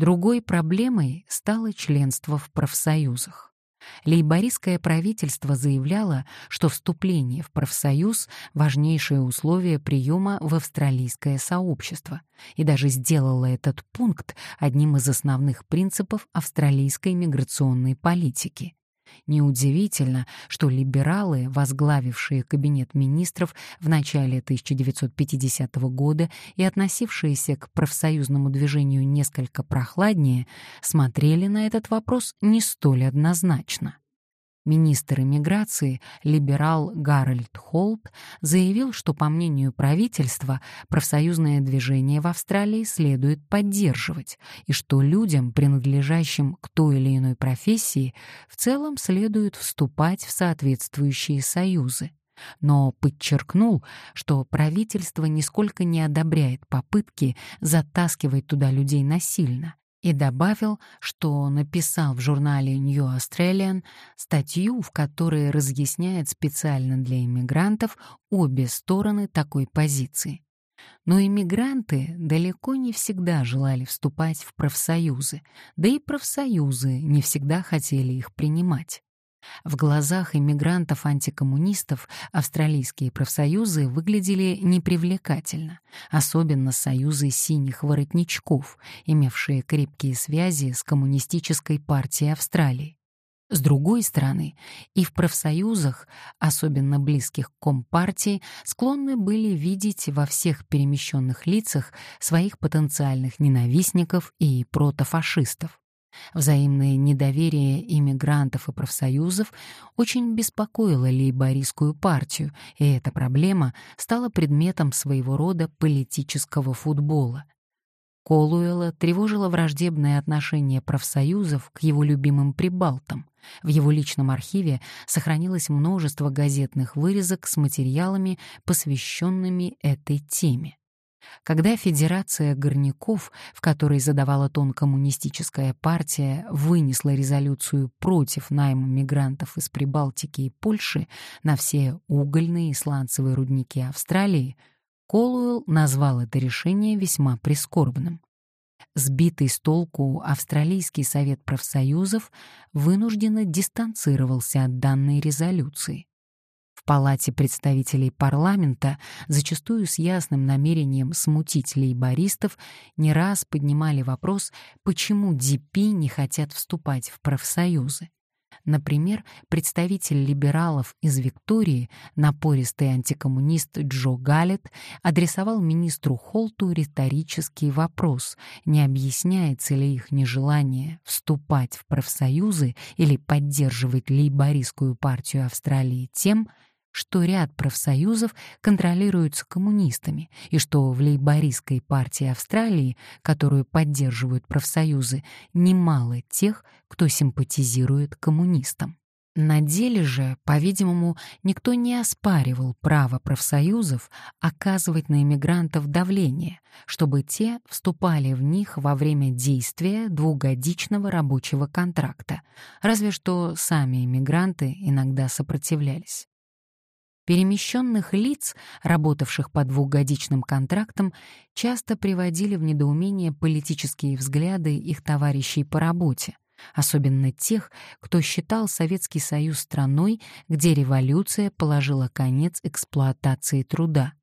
Другой проблемой стало членство в профсоюзах. Лейбористское правительство заявляло, что вступление в профсоюз — важнейшее условие приема в австралийское сообщество, и даже сделало этот пункт одним из основных принципов австралийской миграционной политики. Неудивительно, что либералы, возглавившие кабинет министров в начале 1950 года и относившиеся к профсоюзному движению несколько прохладнее, смотрели на этот вопрос не столь однозначно. Министр иммиграции, либерал Гарольд Холт, заявил, что, по мнению правительства, профсоюзное движение в Австралии следует поддерживать, и что людям, принадлежащим к той или иной профессии, в целом следует вступать в соответствующие союзы. Но подчеркнул, что правительство нисколько не одобряет попытки затаскивать туда людей насильно, и добавил, что написал в журнале New Australian статью, в которой разъясняет специально для иммигрантов обе стороны такой позиции. Но иммигранты далеко не всегда желали вступать в профсоюзы, да и профсоюзы не всегда хотели их принимать. В глазах иммигрантов-антикоммунистов австралийские профсоюзы выглядели непривлекательно, особенно союзы синих воротничков, имевшие крепкие связи с коммунистической партией Австралии. С другой стороны, и в профсоюзах, особенно близких к Компартии, склонны были видеть во всех перемещенных лицах своих потенциальных ненавистников и протофашистов. Взаимное недоверие иммигрантов и профсоюзов очень беспокоило лейбористскую партию, и эта проблема стала предметом своего рода политического футбола. Колуэлла тревожило враждебное отношение профсоюзов к его любимым прибалтам. В его личном архиве сохранилось множество газетных вырезок с материалами, посвященными этой теме. Когда Федерация горняков, в которой задавала тон коммунистическая партия, вынесла резолюцию против найма мигрантов из Прибалтики и Польши на все угольные и сланцевые рудники Австралии, Колуэлл назвал это решение весьма прискорбным. Сбитый с толку Австралийский совет профсоюзов вынужденно дистанцировался от данной резолюции. В Палате представителей парламента, зачастую с ясным намерением смутить лейбористов, не раз поднимали вопрос, почему ДП не хотят вступать в профсоюзы. Например, представитель либералов из Виктории, напористый антикоммунист Джо Галлет, адресовал министру Холту риторический вопрос, не объясняется ли их нежелание вступать в профсоюзы или поддерживать лейбористскую партию Австралии тем, что ряд профсоюзов контролируются коммунистами и что в лейбористской партии Австралии, которую поддерживают профсоюзы, немало тех, кто симпатизирует коммунистам. На деле же, по-видимому, никто не оспаривал право профсоюзов оказывать на иммигрантов давление, чтобы те вступали в них во время действия двухгодичного рабочего контракта, разве что сами иммигранты иногда сопротивлялись. Перемещенных лиц, работавших по двухгодичным контрактам, часто приводили в недоумение политические взгляды их товарищей по работе, особенно тех, кто считал Советский Союз страной, где революция положила конец эксплуатации труда.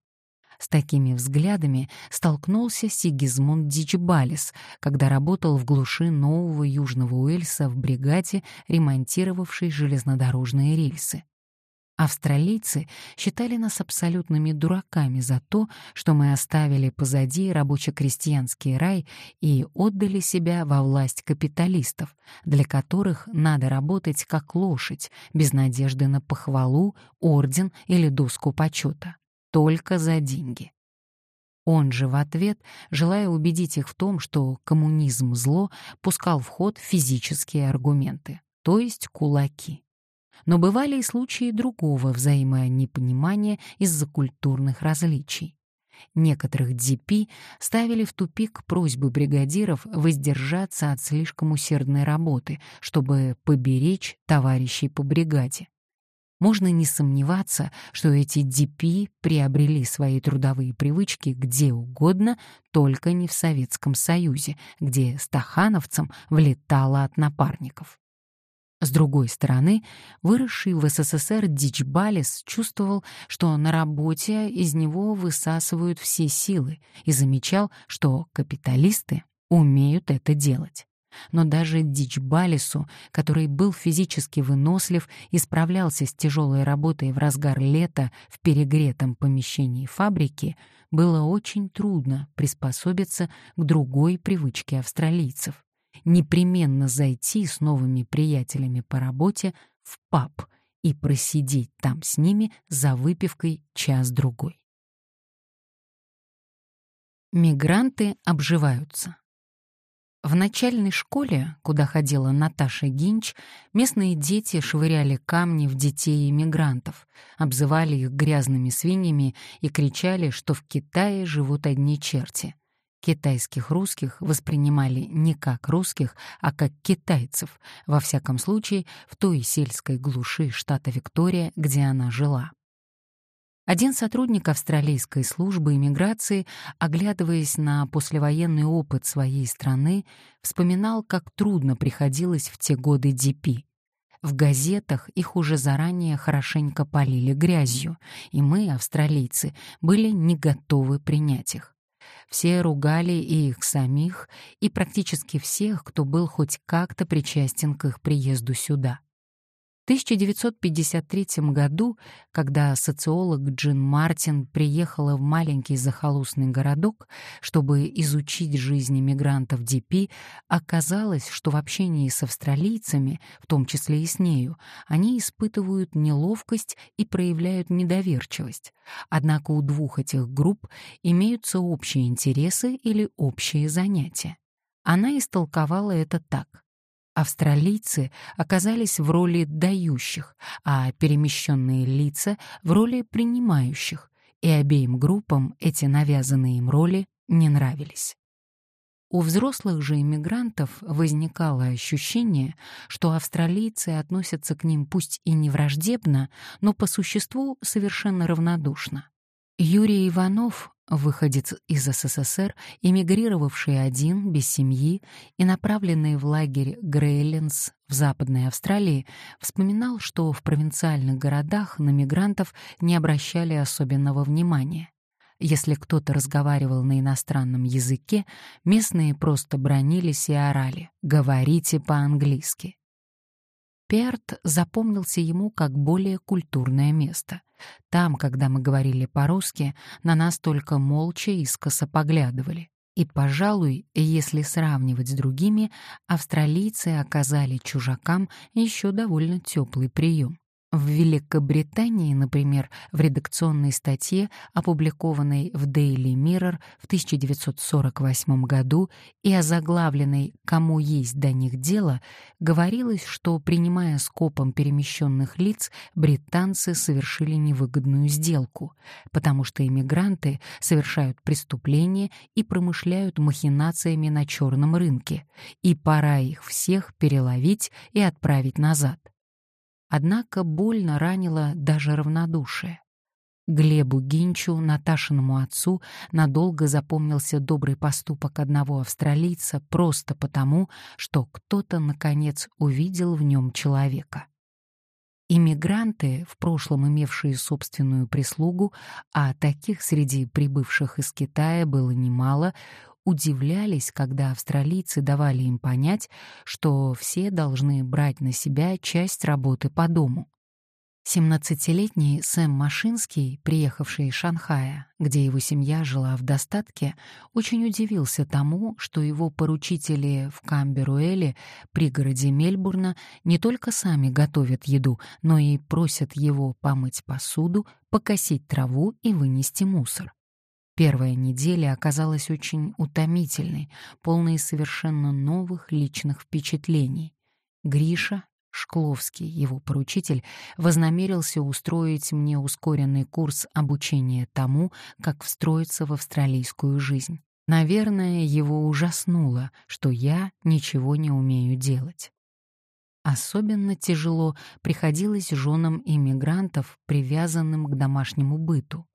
С такими взглядами столкнулся Сигизмунд Дичбалис, когда работал в глуши Нового Южного Уэльса в бригаде, ремонтировавшей железнодорожные рельсы. Австралийцы считали нас абсолютными дураками за то, что мы оставили позади рабоче-крестьянский рай и отдали себя во власть капиталистов, для которых надо работать как лошадь, без надежды на похвалу, орден или доску почета. Только за деньги. Он же в ответ, желая убедить их в том, что коммунизм — зло, пускал в ход физические аргументы, то есть кулаки. Но бывали и случаи другого взаимонепонимания из-за культурных различий. Некоторых ДП ставили в тупик просьбы бригадиров воздержаться от слишком усердной работы, чтобы поберечь товарищей по бригаде. можно не сомневаться, что эти DP приобрели свои трудовые привычки где угодно, только не в Советском Союзе, где стахановцам влетало от напарников. С другой стороны, выросший в СССР Дичбалис чувствовал, что на работе из него высасывают все силы и замечал, что капиталисты умеют это делать. Но даже Дичбалису, который был физически вынослив и справлялся с тяжелой работой в разгар лета в перегретом помещении фабрики, было очень трудно приспособиться к другой привычке австралийцев непременно зайти с новыми приятелями по работе в паб и просидеть там с ними за выпивкой час-другой. Мигранты обживаются. В начальной школе, куда ходила Наташа Гинч, местные дети швыряли камни в детей иммигрантов, обзывали их грязными свиньями и кричали, что в Китае живут одни черти — Китайских русских воспринимали не как русских, а как китайцев, во всяком случае в той сельской глуши штата Виктория, где она жила. Один сотрудник австралийской службы иммиграции, оглядываясь на послевоенный опыт своей страны, вспоминал, как трудно приходилось в те годы ДП. В газетах их уже заранее хорошенько полили грязью, и мы, австралийцы, были не готовы принять их. Все ругали и их самих, и практически всех, кто был хоть как-то причастен к их приезду сюда. 1953 году, когда социолог Джин Мартин приехала в маленький захолустный городок, чтобы изучить жизнь иммигрантов ДП, оказалось, что в общении с австралийцами, в том числе и с нею, они испытывают неловкость и проявляют недоверчивость. Однако у двух этих групп имеются общие интересы или общие занятия. Она истолковала это так — австралийцы оказались в роли дающих, а перемещенные лица — в роли принимающих, и обеим группам эти навязанные им роли не нравились. У взрослых же иммигрантов возникало ощущение, что австралийцы относятся к ним пусть и не враждебно, но по существу совершенно равнодушно. Юрий Иванов, выходец из СССР, эмигрировавший один, без семьи и направленный в лагерь Грейленс в Западной Австралии, вспоминал, что в провинциальных городах на мигрантов не обращали особенного внимания. Если кто-то разговаривал на иностранном языке, местные просто бронились и орали «говорите по-английски». Перт запомнился ему как более культурное место. Там, когда мы говорили по-русски, на нас только молча искоса поглядывали. И, пожалуй, если сравнивать с другими, австралийцы оказали чужакам еще довольно теплый прием. В Великобритании, например, в редакционной статье, опубликованной в Daily Mirror в 1948 году и озаглавленной «Кому есть до них дело», говорилось, что, принимая скопом перемещенных лиц, британцы совершили невыгодную сделку, потому что иммигранты совершают преступления и промышляют махинациями на черном рынке, и пора их всех переловить и отправить назад. Однако больно ранило даже равнодушие. Глебу Гинчу, Наташиному отцу, надолго запомнился добрый поступок одного австралийца просто потому, что кто-то, наконец, увидел в нем человека. Иммигранты, в прошлом имевшие собственную прислугу, а таких среди прибывших из Китая было немало, удивлялись, когда австралийцы давали им понять, что все должны брать на себя часть работы по дому. 17-летний Сэм Машинский, приехавший из Шанхая, где его семья жила в достатке, очень удивился тому, что его поручители в Камберуэле, пригороде Мельбурна, не только сами готовят еду, но и просят его помыть посуду, покосить траву и вынести мусор. Первая неделя оказалась очень утомительной, полной совершенно новых личных впечатлений. Гриша, Шкловский, его поручитель, вознамерился устроить мне ускоренный курс обучения тому, как встроиться в австралийскую жизнь. Наверное, его ужаснуло, что я ничего не умею делать. Особенно тяжело приходилось женам иммигрантов, привязанным к домашнему быту.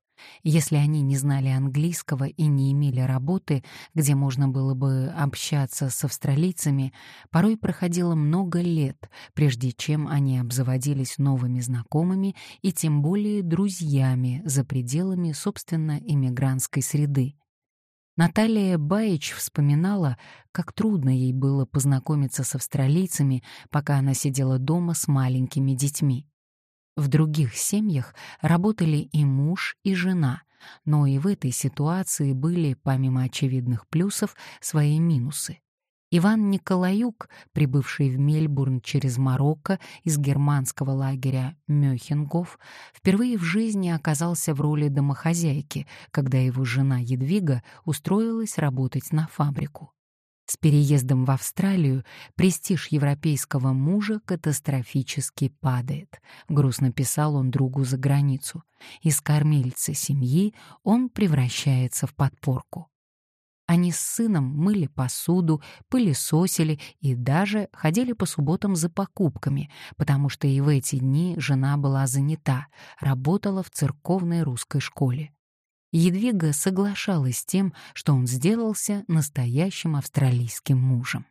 Если они не знали английского и не имели работы, где можно было бы общаться с австралийцами, порой проходило много лет, прежде чем они обзаводились новыми знакомыми и тем более друзьями за пределами, собственно, иммигрантской среды. Наталья Баич вспоминала, как трудно ей было познакомиться с австралийцами, пока она сидела дома с маленькими детьми. В других семьях работали и муж, и жена, но и в этой ситуации были, помимо очевидных плюсов, свои минусы. Иван Николаюк, прибывший в Мельбурн через Марокко из германского лагеря Мёхенгоф, впервые в жизни оказался в роли домохозяйки, когда его жена Едвига устроилась работать на фабрику. С переездом в Австралию престиж европейского мужа катастрофически падает, грустно писал он другу за границу. Из кормильца семьи он превращается в подпорку. Они с сыном мыли посуду, пылесосили и даже ходили по субботам за покупками, потому что и в эти дни жена была занята, работала в церковной русской школе. Едвига соглашалась с тем, что он сделался настоящим австралийским мужем.